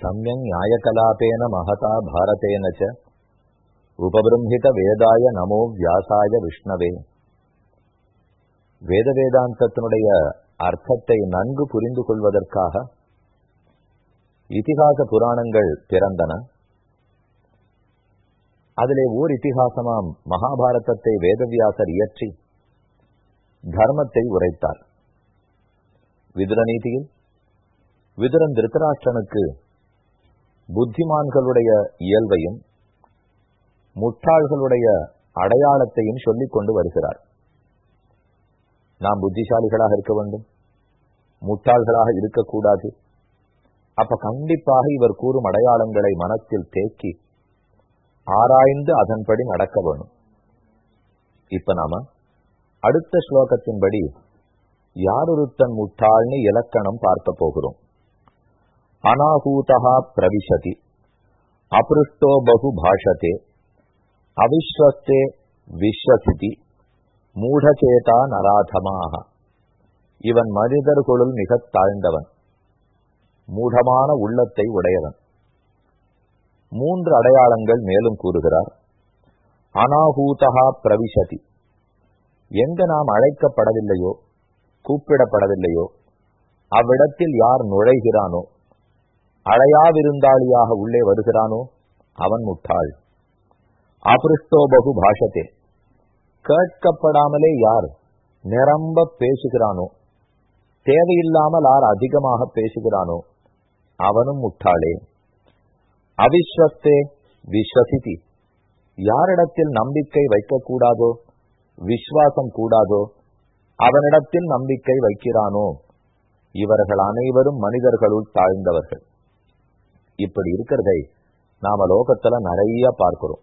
சமயம் நியாயகலாபேன மகதா பாரதேனச்ச ச உபபிரம்ஹித வேதாய நமோ வியாசாய விஷ்ணவே வேத வேதாந்தத்தினுடைய அர்த்தத்தை நன்கு புரிந்து கொள்வதற்காக இதிகாச புராணங்கள் பிறந்தன அதிலே ஓர் இத்திகாசமாம் மகாபாரதத்தை வேதவியாசர் இயற்றி தர்மத்தை உரைத்தார் விதுர நீதியில் விதுரன் திருத்தராஷ்டனுக்கு புத்திமான்களுடைய இயல்பையும் முட்டாள்களுடைய அடையாளத்தையும் சொல்லிக் கொண்டு வருகிறார் நாம் புத்திசாலிகளாக இருக்க வேண்டும். முட்டாள்களாக இருக்கக்கூடாது. அப்ப கண்டிப்பாக இவர் கூறும் அடையாளங்களை மனத்தில் தேக்கி ஆராய்ந்து அதன்படி நடக்க வேணும் இப்ப நாம அடுத்த ஸ்லோகத்தின்படி யாரொருத்தன் முட்டாள்னு இலக்கணம் பார்க்க போகிறோம்? அனாகூதா பிரவிசதி அபிருஷ்டோ பகு பாஷத்தே அவிஸ்வஸ்தே விஸ்வசிதி மூடச்சேதா நராதமாக இவன் மனிதர்களுள் மிகத் தாழ்ந்தவன். மூடமான உள்ளத்தை உடையவன். மூன்று அடையாளங்கள் மேலும் கூறுகிறார். அனாகூதா பிரவிசதி எங்க நாம் அழைக்கப்படவில்லையோ கூப்பிடப்படவில்லையோ அவ்விடத்தில் யார் நுழைகிறானோ அழையா விருந்தாளியாக உள்ளே வருகிறானோ? அவன் முட்டாள். அபிருஷ்டோபகு பாஷத்தே. கேட்கப்படாமலே யார் நிரம்ப பேசுகிறானோ? தேவையில்லாமல் யார் அதிகமாக பேசுகிறானோ? அவனும் முட்டாளே. அவிஸ்வத்தே விஸ்வசிதி. யாரிடத்தில் நம்பிக்கை வைக்கக்கூடாதோ? விஸ்வாசம் கூடாதோ? அவனிடத்தில் நம்பிக்கை வைக்கிறானோ? இவர்கள் அனைவரும் மனிதர்களுள் தாழ்ந்தவர்கள். இப்படி இருக்கிறதை நாம லோகத்துல நிறைய பார்க்கிறோம்.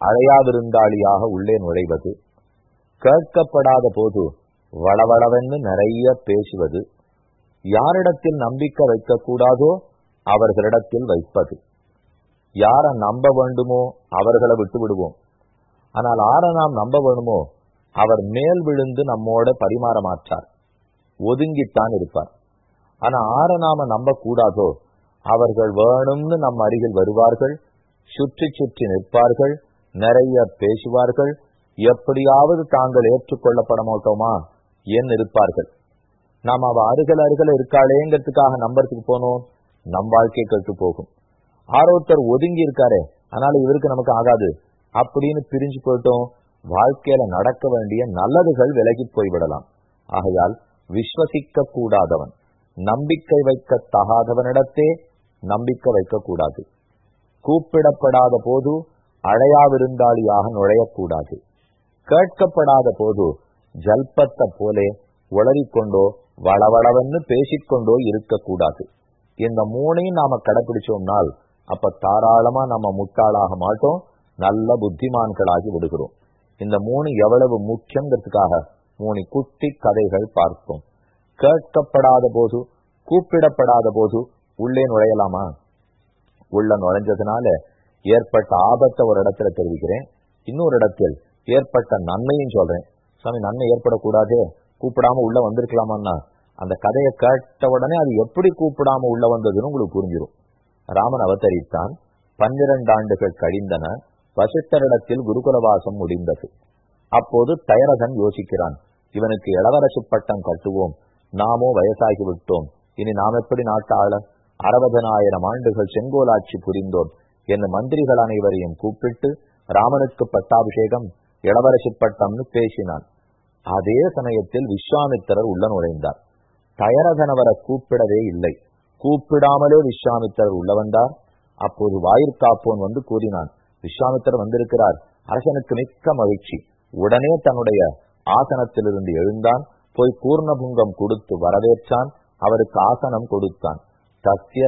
அழையாவிருந்தாளியாக உள்ளே நுழைவது கேட்கப்படாத போது வளவளவென்று நிறைய பேசுவது யாரிடத்தில் நம்பிக்கை வைக்கக்கூடாதோ அவர்களிடத்தில் வைப்பது. யாரை நம்ப வேண்டுமோ அவர்களை விட்டு விடுவோம். ஆனால் ஆரை நாம் நம்ப வேணுமோ அவர் மேல் விழுந்து நம்மோட பரிமாற மாற்றார் ஒதுங்கித்தான் இருப்பார். ஆனா ஆரை நாம நம்ப கூடாதோ அவர்கள் வேணும்னு நம் அருகில் வருவார்கள் சுற்றி சுற்றி நிற்பார்கள் நிறைய பேசுவார்கள் எப்படியாவது தாங்கள் ஏற்றுக்கொள்ளப்பட மாட்டோமா என் இருப்பார்கள். நாம் அவ அருகல் அருகல இருக்காளேங்கிறதுக்காக நம்பறதுக்கு போனோம் நம் வாழ்க்கை கட்டு போகும். ஆரோத்தர் ஒதுங்கி இருக்காரே அதனால இவருக்கு நமக்கு ஆகாது. அப்படின்னு பிரிஞ்சு போயிட்டோம் வாழ்க்கையில நடக்க வேண்டிய நல்லதுகள் விலகி போய்விடலாம். ஆகையால் விஸ்வசிக்க கூடாதவன் நம்பிக்கை வைக்க தகாதவனிடத்தே நம்பிக்கை வைக்கக்கூடாது. கூப்பிடப்படாத போது அழையாவிருந்தாளியாக நுழையக்கூடாது. கேட்கப்படாத போது ஜல்பத்தை போலே உளறிக்கொண்டோ வளவளவென்னு பேசிக்கொண்டோ இருக்கக்கூடாது. இந்த மூணையும் நாம கடைபிடிச்சோம்னால் அப்ப தாராளமா நம்ம முட்டாளாக மாட்டோம் நல்ல புத்திமான்களாகி விடுகிறோம். இந்த மூணு எவ்வளவு முக்கியங்கிறதுக்காக மூணு குட்டி கதைகள் பார்த்தோம் கேட்கப்படாத போது கூப்பிடப்படாத போது உள்ளே நுழையலாமா? உள்ள நுழைஞ்சதுனால ஏற்பட்ட ஆபத்தை ஒரு இடத்துல தெரிவிக்கிறேன். இன்னொரு இடத்தில் ஏற்பட்ட நன்மையும் சொல்றேன். சாமி நன்மை ஏற்படக்கூடாதே. கூப்பிடாம உள்ள வந்திருக்கலாமான்னா அந்த கதையை கேட்ட உடனே அது எப்படி கூப்பிடாம உள்ள வந்ததுன்னு உங்களுக்கு புரிஞ்சிடும் ராமன் அவதரித்தான். பன்னிரண்டு ஆண்டுகள் கழிந்தன. வசிஷ்டரிடத்தில் குருகுலவாசம் முடிந்தது. அப்போது தயரகன் யோசிக்கிறான். இவனுக்கு இளவரசு பட்டம் கட்டுவோம். நாமோ வயசாகி விட்டோம் இனி நாம் எப்படி நாட்டாள அறுபதனாயிரம் ஆண்டுகள் செங்கோலாட்சி புரிந்தோம் என்று மந்திரிகள் அனைவரையும் கூப்பிட்டு ராமனுக்கு பட்டாபிஷேகம் இளவரசி பட்டம்னு பேசினான். அதே சமயத்தில் விஸ்வாமித்திரர் உள்ள நுழைந்தார். தயரதனவரை கூப்பிடவே இல்லை. கூப்பிடாமலே விஸ்வாமித்திரர் உள்ள வந்தார். அப்போது வாயிற்காப்போன் வந்து கூறினான் விஸ்வாமித்திரர் வந்திருக்கிறார். அரசனுக்கு மிக்க மகிழ்ச்சி. உடனே தன்னுடைய ஆசனத்திலிருந்து எழுந்தான். போய் பூர்ணபுங்கம் கொடுத்து வரவேற்றான். அவருக்கு ஆசனம் கொடுத்தான். தஸ்ய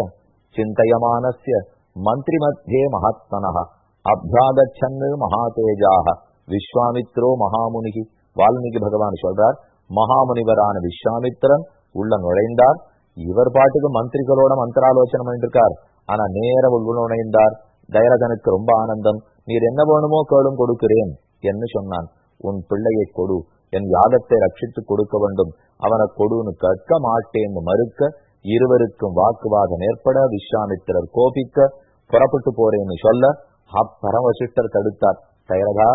சிந்தயமானஸ்ய மந்திரி மத்தியே மகாத்மனஹ அபியாகச்சன்னு மகாதேஜாக விஸ்வாமித்ரோ மகாமுனிகி வால்மீகி பகவான் சொல்றார் மகாமுனிவரான விஸ்வாமித்திரன் உள்ள நுழைந்தார்। இவர் பாட்டுக்கு மந்திரிகளோட மந்திராலோசனை பண்ணிருக்கார் ஆனா நேர உள்ள நுழைந்தார். தயரதனுக்கு ரொம்ப ஆனந்தம். நீர் என்ன வேணுமோ கேளும் கொடுக்கிறேன் என்று சொன்னான். உன் பிள்ளையை கொடு. என் யாகத்தை ரட்சித்து கொடுக்க வேண்டும். அவனை கொடுன்னு கேட்க மாட்டேன்னு மறுக்க இருவருக்கும் வாக்குவாதம் ஏற்பட விஸ்வாமித்திரர் கோபிக்க புறப்பட்டு போறேன்னு சொல்ல அப்பரமசிஷ்டர் தடுத்தார். சைரகா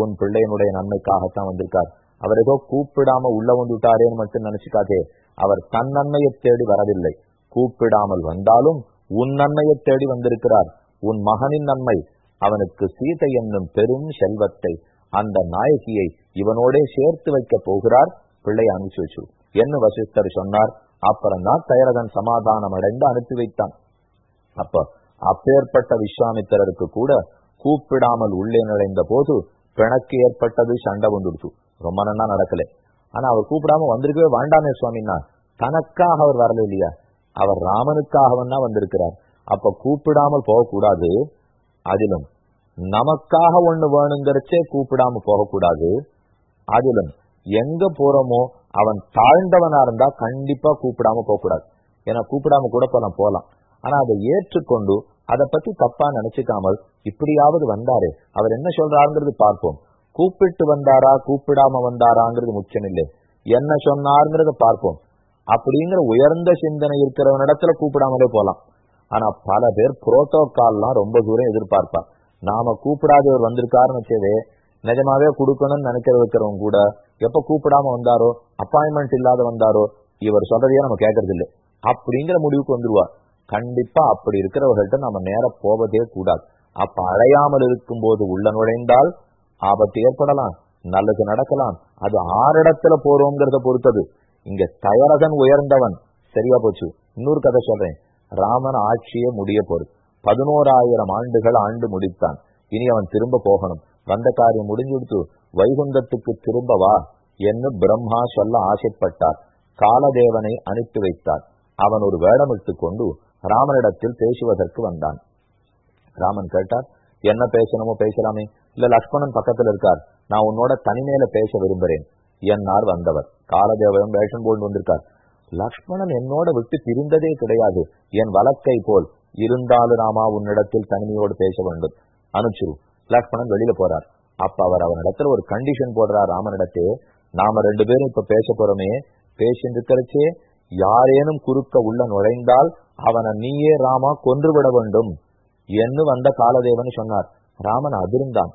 உன் பிள்ளையனுடைய நன்மைக்காகத்தான் வந்திருக்கார். அவர் ஏதோ கூப்பிடாம உள்ள வந்துட்டாரேன்னு மட்டும் நினைச்சுக்காதே. அவர் தன் நன்மையை தேடி வரவில்லை. கூப்பிடாமல் வந்தாலும் உன் நன்மையை தேடி வந்திருக்கிறார். உன் மகனின் நன்மை அவனுக்கு சீதை என்னும் பெரும் செல்வத்தை அந்த நாயகியை இவனோடே சேர்த்து வைக்க போகிறார். பிள்ளை அனுப்பிச்சு என்ன வசிஷ்டர் சொன்னார்? அப்புறம் தான் சமாதானம் அடைந்து அனுப்பி வைத்தான். அப்ப அப்பேற்பட்ட விஸ்வாமித்திரருக்கு கூட கூப்பிடாமல் உள்ளே நுழைந்த போது பிணக்கு ஏற்பட்டது சண்டை வந்துடுச்சு. ரொம்ப நன்னா நடக்கல. ஆனா அவர் கூப்பிடாம வந்திருக்கவே வேண்டாமே சுவாமின்னா தனக்காக அவர் வரல இல்லையா? அவர் ராமனுக்காகவன்னா வந்திருக்கிறார். அப்ப கூப்பிடாமல் போகக்கூடாது. அதிலும் நமக்காக ஒண்ணு வேணுங்கிறச்சே கூப்பிடாம போகக்கூடாது. அதிலும் எங்க போறோமோ அவன் தாழ்ந்தவனா இருந்தா கண்டிப்பா கூப்பிடாம போகக்கூடாது. ஏன்னா கூப்பிடாம கூட போலாம் போலாம். ஆனா அதை ஏற்றுக்கொண்டு அதை பத்தி தப்பா நினைச்சுக்காமல் இப்படியாவது வந்தாரே அவர் என்ன சொல்றாருங்கிறது பார்ப்போம். கூப்பிட்டு வந்தாரா கூப்பிடாம வந்தாராங்கிறது முக்கியம் இல்லை என்ன சொன்னாருங்கிறத பார்ப்போம். அப்படிங்கிற உயர்ந்த சிந்தனை இருக்கிறவனிடத்துல கூப்பிடாமலே போலாம். ஆனா பல பேர் புரோட்டோகால்லாம் ரொம்ப தூரம் எதிர்பார்ப்பான் நாம கூப்பிடாதவர் வந்திருக்காருன்னு வச்சதே நிஜமாவே கொடுக்கணும்னு நினைக்கிற வைக்கிறவங்க கூட எப்ப கூப்பிடாம வந்தாரோ அப்பாயின்மெண்ட் இல்லாத வந்தாரோ இவர் சொல்றதையே நம்ம கேட்கறது இல்லை அப்படிங்கிற முடிவுக்கு வந்துருவா. கண்டிப்பா அப்படி இருக்கிறவர்கள்ட்ட நம்ம நேர போவதே கூடாது. அப்ப அழையாமல் இருக்கும் போது உள்ள நுழைந்தால் ஆபத்து ஏற்படலாம் நல்லது நடக்கலாம். அது ஆறிடத்துல போறோங்கிறத பொறுத்தது. இங்க தயரகன் உயர்ந்தவன். சரியா போச்சு. இன்னொரு கதை சொல்றேன். ராமன் ஆட்சியே முடிய போரு பதினோராயிரம் ஆண்டுகள் ஆண்டு முடித்தான். இனி அவன் திரும்ப போகணும். வந்த காரியம் முடிஞ்சு கொடுத்து வைகுந்தத்துக்கு திரும்ப வா என்று பிரம்மா சொல்ல ஆசைப்பட்டார். காலதேவனை அனுப்பி வைத்தார். அவன் ஒரு வேடமிட்டு கொண்டு ராமனிடத்தில் பேசுவதற்கு வந்தான். ராமன் கேட்டார் என்ன பேசணுமோ பேசலாமே. இல்ல லக்ஷ்மணன் பக்கத்துல இருக்கார். நான் உன்னோட தனிமையில பேச விரும்புறேன். என்னார் வந்தவர். காலதேவன் வேஷம் போல் வந்திருக்கார். லக்ஷ்மணன் என்னோட விட்டு பிரிந்ததே கிடையாது. என் வழக்கை போல் இருந்தாலும் ராமா உன்னிடத்தில் தனிமையோடு பேச வேண்டும். அனுப்பிச்சிரு. லக்ஷ்மணன் வெளியில போறார். அப்ப அவர் அவனிடத்துல ஒரு கண்டிஷன் போடுறார் ராமனிடத்தே நாம ரெண்டு பேரும் இப்ப பேச போறோமே. பேசிட்டு யாரேனும் குறுக்க உள்ள நுழைந்தால் அவனை நீயே ராமா கொன்றுவிட வேண்டும் என்று வந்த காலதேவன் சொன்னார். ராமன் அதிர்ந்தான்.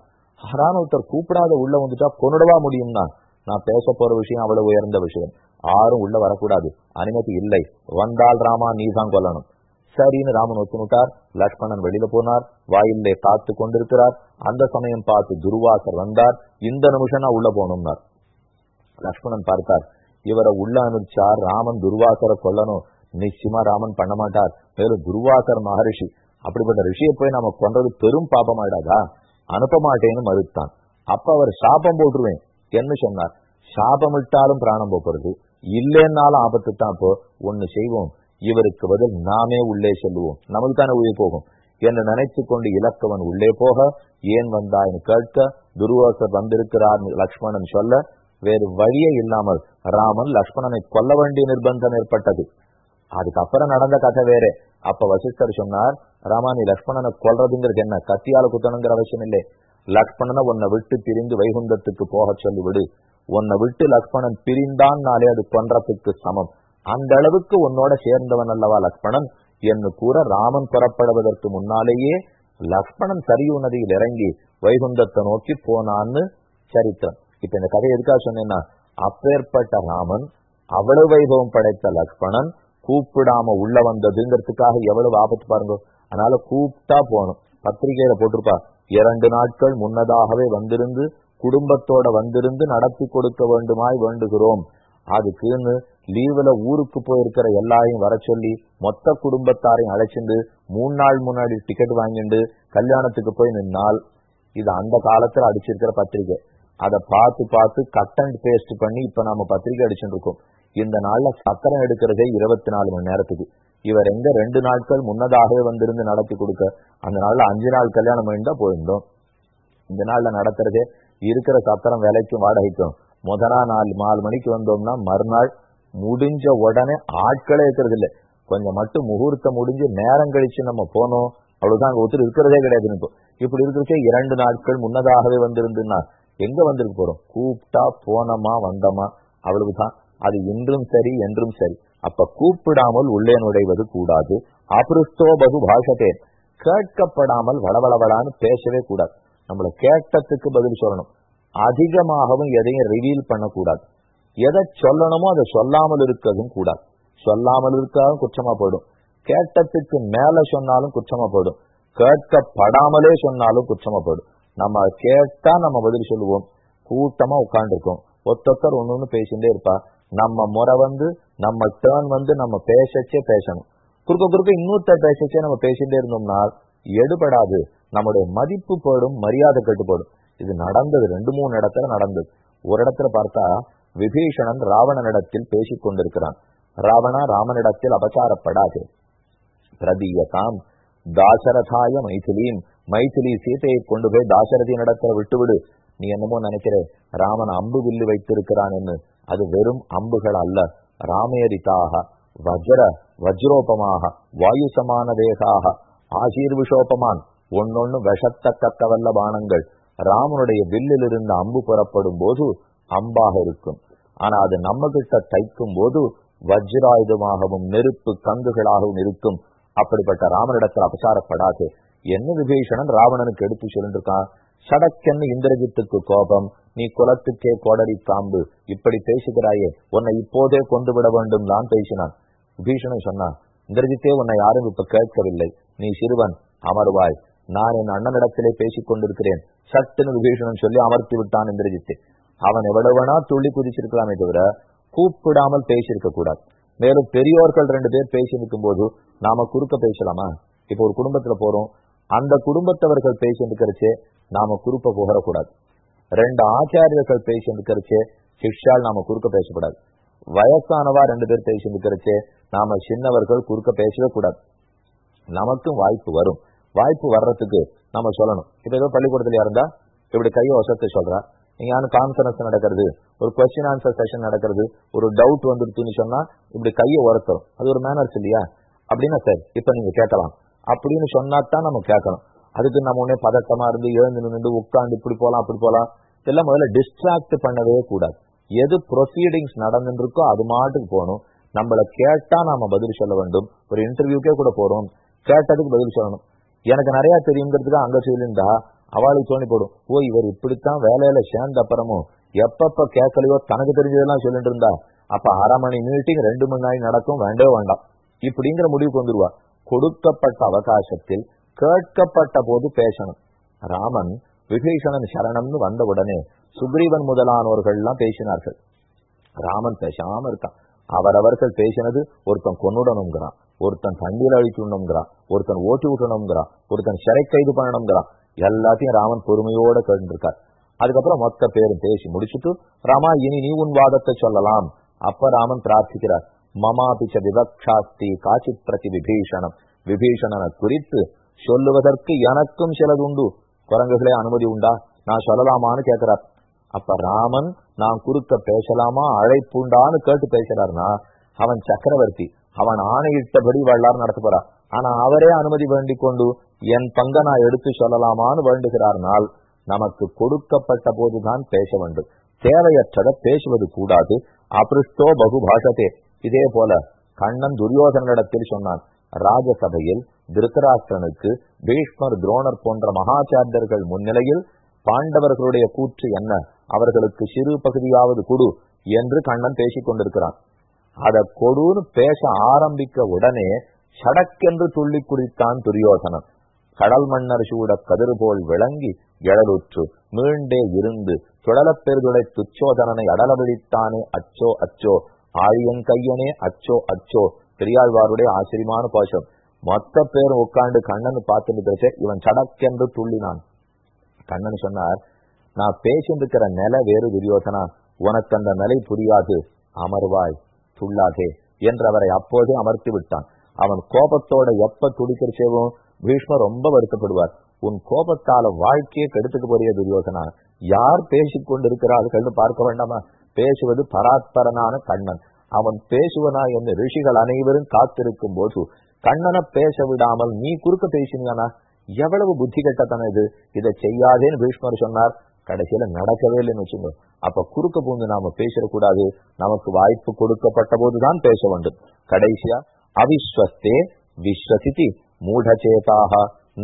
ராமத்தர் ஒருத்தர் கூப்பிடாத உள்ள வந்துட்டா கொண்டுடவா முடியும்னா நான் பேச போற விஷயம் அவ்வளவு உயர்ந்த விஷயம். யாரும் உள்ள வரக்கூடாது. அனுமதி இல்லை. வந்தால் ராமா நீதான் கொல்லணும். சரின்னு ராமன் ஒத்துனுட்டார் லக்ஷ்மணன் வெளியில போனார். வாயிலே காத்து கொண்டிருக்கிறார். அந்த சமயம் பார்த்து துருவாசர் வந்தார். இந்த நிமிஷம் நான் உள்ள போனோம்னார் லக்ஷ்மணன் பார்த்தார். இவரை உள்ள அனுப்பிச்சார் ராமன். துருவாசரை கொல்லணும். நிச்சயமா ராமன் பண்ண மாட்டார். மேலும் துருவாசர் மகரிஷி. அப்படிப்பட்ட ரிஷியை போய் நாம கொன்றது பெரும் பாபமாயிடாதா? அனுப்ப மாட்டேன்னு மறுத்தான். அப்ப அவர் சாபம் போட்டுருவேன். என்ன சொன்னார். சாபம் விட்டாலும் பிராணம் போக்குறது. இல்லைன்னாலும் ஆபத்து தான் இப்போ ஒண்ணு செய்வோம். இவருக்கு பதில் நாமே உள்ளே செல்லுவோம். நமக்கு தானே உயிர் போகும். என்று நினைத்து கொண்டு இலக்கவன் உள்ளே போக ஏன் வந்தாய்னு கேட்க துருவாசர் வந்திருக்கிறார் லக்ஷ்மணன் சொல்ல வேறு வழியே இல்லாமல் ராமன் லக்ஷ்மணனை கொல்ல வேண்டிய நிர்பந்தம் ஏற்பட்டது. அதுக்கப்புறம் நடந்த கதை வேற. அப்ப வசிஷ்டர் சொன்னார் ராமா நீ லக்ஷ்மணனை கொல்றதுங்கிறது என்ன? கத்தியால குத்தணுங்கிற அவசியம் இல்லை. லக்ஷ்மணனை உன்னை விட்டு பிரிந்து வைகுந்தத்துக்கு போக சொல்லிவிடு. உன்னை விட்டு லக்ஷ்மணன் பிரிந்தான்னாலே அது கொன்றதுக்கு சமம். அந்த அளவுக்கு உன்னோட சேர்ந்தவன் அல்லவா லக்ஷ்மணன் என்று கூற ராமன் புறப்படுவதற்கு முன்னாலேயே லக்ஷ்மணன் சரியூ நதியில் இறங்கி வைகுந்தத்தை நோக்கி போனான்னு சரித்திரம். இப்ப இந்த கதை எதுக்காக சொன்னேன்னா அப்பேற்பட்ட ராமன் அவ்வளவு வைபவம் படைத்த லக்ஷ்மணன் கூப்பிடாம உள்ள வந்ததுங்கிறதுக்காக எவ்வளவு ஆபத்து பாருங்க. அதனால கூப்பிட்டா போகணும். பத்திரிகையில போட்டிருப்பா இரண்டு நாட்கள் முன்னதாகவே வந்திருந்து குடும்பத்தோட வந்திருந்து நடத்தி கொடுக்க வேண்டுமாய் வேண்டுகிறோம். அதுக்குன்னு லீவுல ஊருக்கு போயிருக்கிற எல்லாரையும் வர சொல்லி மொத்த குடும்பத்தாரையும் அழைச்சிண்டு மூணு நாள் முன்னாடி டிக்கெட் வாங்கிண்டு கல்யாணத்துக்கு போய் நின்னால் இது அந்த காலத்துல அடிச்சிருக்கிற பத்திரிகை. அதை பார்த்து பார்த்து கட் அண்ட் பேஸ்ட் பண்ணி இப்ப நாம பத்திரிகை அடிச்சுட்டு இருக்கோம் இந்த நாள்ல சக்கரம் எடுக்கிறதே இருபத்தி நாலு மணி நேரத்துக்கு. இவர் எங்க ரெண்டு நாட்கள் முன்னதாகவே வந்திருந்து நடத்தி கொடுக்க அந்த நாள்ல அஞ்சு நாள் கல்யாணம் பண்ணிட்டா போயிருந்தோம். இந்த நாள்ல நடத்துறதே இருக்கிற சத்திரம் விலைக்கும் வாடகைக்கும். முதலா நாலு நாலு மணிக்கு வந்தோம்னா மறுநாள் முடிஞ்ச உடனே ஆட்களே இருக்கிறது இல்லை கொஞ்சம் மட்டும் முகூர்த்தம் முடிஞ்சு நேரம் கழிச்சு நம்ம போனோம். அவ்வளவுதான் அங்க ஒருத்தர் இருக்கிறதே கிடையாது இப்போ இப்படி இருக்கிறச்சே இரண்டு நாட்கள் முன்னதாகவே வந்திருந்துன்னா எங்க வந்திருக்கு போறோம்? கூப்பிட்டா போனோமா வந்தோமா? அவ்வளவுதான். அது இன்றும் சரி என்றும் சரி. அப்ப கூப்பிடாமல் உள்ளே நுழைவது கூடாது. அபிருஷ்டோ பகு பாஷத்தே கேட்கப்படாமல் வளவளவளான்னு பேசவே கூடாது. நம்மள கேட்டத்துக்கு பதில் சொல்லணும். அதிகமாகவும் எதையும் ரிவீல் பண்ணக்கூடாது. எதை சொல்லணுமோ அதை சொல்லாமல் இருக்கிறதும் கூடாது. சொல்லாமல் இருக்காலும் குற்றமா போயிடும். கேட்டத்துக்கு மேல சொன்னாலும் குற்றமா போயிடும். கேட்கப்படாமலே சொன்னாலும் குற்றமா போயிடும். நம்ம கேட்டா நம்ம பதில் சொல்லுவோம். கூட்டமா உட்காந்துருக்கோம் ஒத்தொத்தர் ஒண்ணு ஒண்ணு பேசிட்டே இருப்பா. நம்ம முறை வந்து நம்ம டேர்ன் வந்து நம்ம பேசச்சே பேசணும். குறுக்க குறுக்க இன்னொருத்தர் பேசச்சே நம்ம பேசிட்டே இருந்தோம்னா எடுபடாது. நம்முடைய மதிப்பு போடும் மரியாதை கட்டுப்படும் இது நடந்தது ரெண்டு மூணு இடத்துல நடந்தது. ஒரு இடத்துல பார்த்தா விபீஷணன் ராவணனிடத்தில் பேசிக் கொண்டிருக்கிறான் ராவணா ராமனிடத்தில் அபச்சாரப்படாது. பிரதீயதாம் தாசரதாய மைதிலீம் மைதிலி சீதையை கொண்டு போய் தாசரதியின் இடத்துல விட்டுவிடு. நீ என்னமோ நினைக்கிற ராமன் அம்பு வில்லு வைத்திருக்கிறான் என்று. அது வெறும் அம்புகள் அல்ல. ராமேரிதாக வஜ்ர வஜ்ரோபமாக வாயு சமான தேகாக ஆசீர்விஷோபமான் ஒன்னொன்னு விஷத்தக்கத்தவல்ல பானங்கள். ராமனுடைய வில்லிலிருந்து அம்பு புறப்படும் போது அம்பாக இருக்கும். ஆனா அது நம்ம கிட்ட தைக்கும் போது வஜ்ராயுதமாகவும் நெருப்பு கங்குகளாகவும் இருக்கும். அப்படிப்பட்ட ராமனிடத்தில் அபசாரப்படாது. என்ன விபீஷணன் ராவணனுக்கு எடுத்து சொல்லிருக்கான்? சடக்கென்னு இந்திரஜித்துக்கு கோபம் நீ குலத்துக்கே கோடரி காம்பு இப்படி பேசுகிறாயே உன்னை இப்போதே கொண்டு விட வேண்டும் தான் பேசினான். விபீஷணன் சொன்னான் இந்திரஜித்தே உன்னை யாரும் இப்ப கேட்கவில்லை. நீ சிறுவன் அமர்வாய். நான் என் அண்ணனிடத்திலே பேசிக் கொண்டிருக்கிறேன் சட்டுன்னு விபீஷணன் சொல்லி அமர்த்தி விட்டான் இந்திரஜித்து. அவன் எவ்வளவுனா துள்ளி குதிச்சிருக்கலாமே தவிர கூப்பிடாமல் பேசியிருக்க கூடாது. மேலும் பெரியோர்கள் ரெண்டு பேர் பேசியிருக்கும் போது நாம குறுக்க பேசலாமா? இப்போ ஒரு குடும்பத்துல போறோம். அந்த குடும்பத்தவர்கள் பேசியிருக்கிறச்சே நாம குறுக்க புகரக்கூடாது ரெண்டு ஆச்சாரியர்கள் பேசியிருக்கிறச்சே சிக்ஷால் நாம குறுக்க பேசக்கூடாது. வயசானவா ரெண்டு பேர் பேசியிருக்கிறச்சே நாம சின்னவர்கள் குறுக்க பேசவே கூடாது. நமக்கும் வாய்ப்பு வரும். வாய்ப்பு வர்றதுக்கு நம்ம சொல்லணும். இப்ப ஏதோ பள்ளிக்கூடத்துல இருந்தா? இப்படி கையை வசத்தை சொல்றா. நீங்க கான்ஃபரன்ஸ் நடக்கிறது ஒரு கொஸ்டின் ஆன்சர் செஷன் நடக்கிறது ஒரு டவுட் வந்துருச்சுன்னு சொன்னா இப்படி கையை உரத்தரும் அது ஒரு மேனர்ஸ் இல்லையா? அப்படின்னா சார் இப்ப நீங்க கேட்கலாம். அப்படின்னு சொன்னாதான் நம்ம கேட்கணும். அதுக்கு நம்ம உடனே பதட்டமா இருந்து எழுந்து நின்று உட்காந்து இப்படி போலாம் அப்படி போலாம். இதெல்லாம் முதல்ல டிஸ்ட்ராக்ட் பண்ணவே கூடாது. எது ப்ரொசீடிங்ஸ் நடந்துருக்கோ அது மாட்டுக்கு போகணும். நம்மள கேட்டா நாம பதில் சொல்ல வேண்டும். ஒரு இன்டர்வியூக்கே கூட போறோம். கேட்டதுக்கு பதில் சொல்லணும். எனக்கு நிறைய தெரியுங்கிறதுக்கு அங்க சொல்லியிருந்தா அவளுக்கு தோணி போடும். ஓ இவர் இப்படித்தான் வேலையில சேர்ந்த அப்புறமும் எப்பப்ப கேட்கலையோ தனக்கு தெரிஞ்சதெல்லாம் சொல்லிட்டு இருந்தா. அப்ப அரை மணி மீட்டிங் ரெண்டு மணி நாள் நடக்கும் வேண்டவே வேண்டாம். இப்படிங்கிற முடிவுக்கு வந்துருவா. கொடுக்கப்பட்ட அவகாசத்தில் கேட்கப்பட்ட போது பேசணும். ராமன் விபீஷணன் சரணம்னு வந்த உடனே சுக்ரீவன் முதலானவர்கள் எல்லாம் பேசினார்கள். ராமன் பேசாம இருக்கான். அவரவர்கள் பேசினது ஒருத்தன் கொன்னுடணுங்கிறான் ஒருத்தன் தண்ணீர் அழிச்சுடணுங்கிறான் ஒருத்தன் ஓட்டி விட்டணுங்கிறான் ஒருத்தன் சிறை கைது பண்ணணுங்கிறான் எல்லாத்தையும் ராமன் பொறுமையோட கேட்டுருக்கார். அதுக்கப்புறம் மொத்த பேரும் பேசி முடிச்சுட்டு ராமா இனி நீ உன் வாதத்தை சொல்லலாம். அப்ப ராமன் பிரார்த்திக்கிறார். மமாபிச்ச விவக்ஷாஸ்தி காட்சி பிரதி விபீஷணம். விபீஷணனை குறித்து சொல்லுவதற்கு எனக்கும் சிலதுண்டு. குரங்குகளே அனுமதி உண்டா? நான் சொல்லலாமான்னு கேட்கிறார். அப்ப ராமன் நான் குறுக்க பேசலாமா? அழைப்புண்டான்னு கேட்டு பேசுறாருன்னா அவன் சக்கரவர்த்தி அவன் ஆணையிட்டபடி வள்ளார் நடத்த போறா ஆனா அவரே அனுமதி வேண்டிக் கொண்டு என் பங்க நான் எடுத்து சொல்லலாமான்னு வேண்டுகிறார்னால் நமக்கு கொடுக்கப்பட்ட போதுதான் பேச வேண்டும். தேவையற்றத பேசுவது கூடாது. அபிருஷ்டோ பகு பாஷத்தே இதே போல கண்ணன் துரியோதனிடத்தில் சொன்னான் ராஜசபையில் திருத்தராஷ்டிரனுக்கு பீஷ்மர் துரோணர் போன்ற மகாச்சாரியர்கள் முன்னிலையில் பாண்டவர்களுடைய கூற்று என்ன? அவர்களுக்கு சிறு பகுதியாவது கொடு என்று கண்ணன் பேசிக் கொண்டிருக்கிறான். அத கொடுன்னு பேச ஆரம்பிக்க உடனே சடக்கென்று துள்ளி குறித்தான் துரியோதனன். கடல் மன்னர் சூட கதிர் போல் விளங்கி எழலுற்று மீண்டே இருந்து சுழலப் பெருதுடை துச்சோதனனை அடலவிழித்தானே அச்சோ அச்சோ ஆழியங்கையனே அச்சோ அச்சோ பெரியாழ்வாருடைய ஆச்சரியமான கோஷம் மொத்த பேரும் உட்காந்து கண்ணன் பார்த்துட்டு இவன் சடக்கென்று துள்ளினான். கண்ணன் சொன்னார் நான் பேசிட்டு நிலை வேறு துரியோசனா உனக்கு அந்த நிலை புரியாது. அமர்வாய் துள்ளாதே என்று அவரை அப்போதே அமர்த்தி விட்டான். அவன் கோபத்தோட எப்ப துடிக்கிறச்சேவும் பீஷ்மர் ரொம்ப வருத்தப்படுவார். உன் கோபத்தால வாழ்க்கையை கெடுத்துக்கு போறிய துரியோசனா யார் பேசிக் கொண்டிருக்கிறார் பார்க்க வேண்டாமா? பேசுவது பராத்பரனான கண்ணன். அவன் பேசுவனா என்று ரிஷிகள் அனைவரும் காத்திருக்கும் போது கண்ணனை பேச விடாமல் நீ குறுக்க பேசினியானா? எவ்வளவு புத்தி கெட்டத்தன இது? இதை செய்யாதேன்னு பீஷ்மர் சொன்னார். கடைசியில நடக்கவே இல்லைன்னு வச்சுங்க. அப்ப குறுக்க பூந்து நாம பேசிடக்கூடாது. நமக்கு வாய்ப்பு கொடுக்கப்பட்ட போதுதான் பேச வேண்டும். கடைசியா அவிஸ்வஸ்தே விஸ்வசித்தி மூடச்சேதாக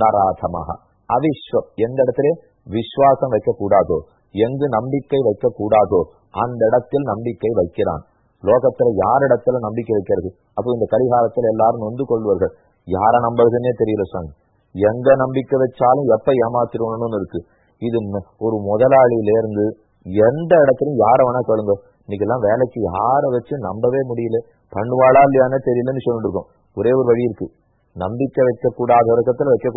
நராதமாக அவிஸ்வம் எந்த இடத்துல விஸ்வாசம் வைக்கக்கூடாதோ? எங்கு நம்பிக்கை வைக்கக்கூடாதோ? அந்த இடத்தில் நம்பிக்கை வைக்கிறான். லோகத்துல யாரிடத்துல நம்பிக்கை வைக்கிறது? அப்போ இந்த கரிகாலத்துல எல்லாரும் நொந்து கொள்வார்கள். யார நம்புறதுன்னே தெரியல சாமி எங்க நம்பிக்கை வச்சாலும் எப்ப ஏமாத்திரணும்னு இருக்கு. இது ஒரு முதலாளியில இருந்து எந்த இடத்துலயும் யார வேணா கேளுங்க. இன்னைக்கு எல்லாம் வேலைக்கு யார வச்சு நம்பவே முடியல. பண்ணுவாளா இல்லையானே தெரியலன்னு சொல்லிட்டு இருக்கோம். ஒரே ஒரு வழி இருக்கு. நம்பிக்கை வைக்கக்கூடாத கூடாத இடத்துல வைக்க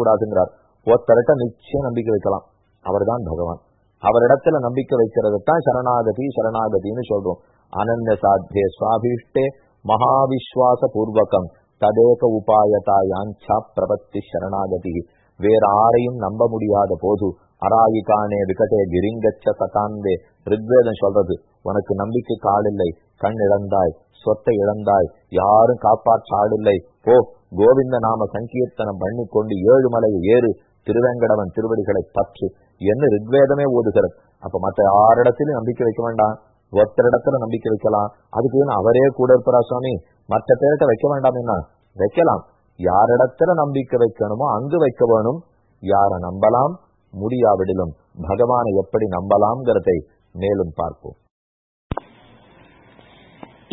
ஒருத்தர்கிட்ட நிச்சயம் நம்பிக்கை வைக்கலாம். அவர் தான் பகவான். அவரிடத்துல நம்பிக்கை வைக்கிறதத்தான் சரணாகதி சரணாகதின்னு சொல்றோம். அனன்ய சாத்திய சுவாபிஷ்டே மகாவிஸ்வாச பூர்வகம் ததேக உபாயதாயாஞ்சா பிரபத்தி சரணாகதி. வேற ஆரையும் நம்ப முடியாத போது அராயிகானே விகடே கிரிங்கச்ச சகாந்தே ரிக்வேதம் சொல்றது. உனக்கு நம்பிக்கை காலில்லை கண் இழந்தாய் சொத்தை இழந்தாய். யாரும் காப்பாற்ற ஆடில்லை போ கோவிந்த நாம சங்கீர்த்தனம் பண்ணி கொண்டு ஏழு மலையை ஏறு திருவேங்கடவன் திருவடிகளை பற்று. என்று ரிக்வேதமே ஓதுகிறது. அப்ப மற்ற ஆறிடத்திலும் நம்பிக்கை வைக்க வேண்டாம். ஒருத்தரிடத்துல நம்பிக்கை வைக்கலாம். அதுக்கு அவரே கூட இருப்பரா சுவாமி? மற்ற பேர்கிட்ட வைக்க வேண்டாம் என்ன? வைக்கலாம். யாரிடத்துல நம்பிக்கை வைக்கணுமோ அங்கு வைக்க வேணும். யார நம்பலாம்? முடியாவிடிலும். பகவானை எப்படி நம்பலாம்ங்கிறதை மேலும் பார்ப்போம்.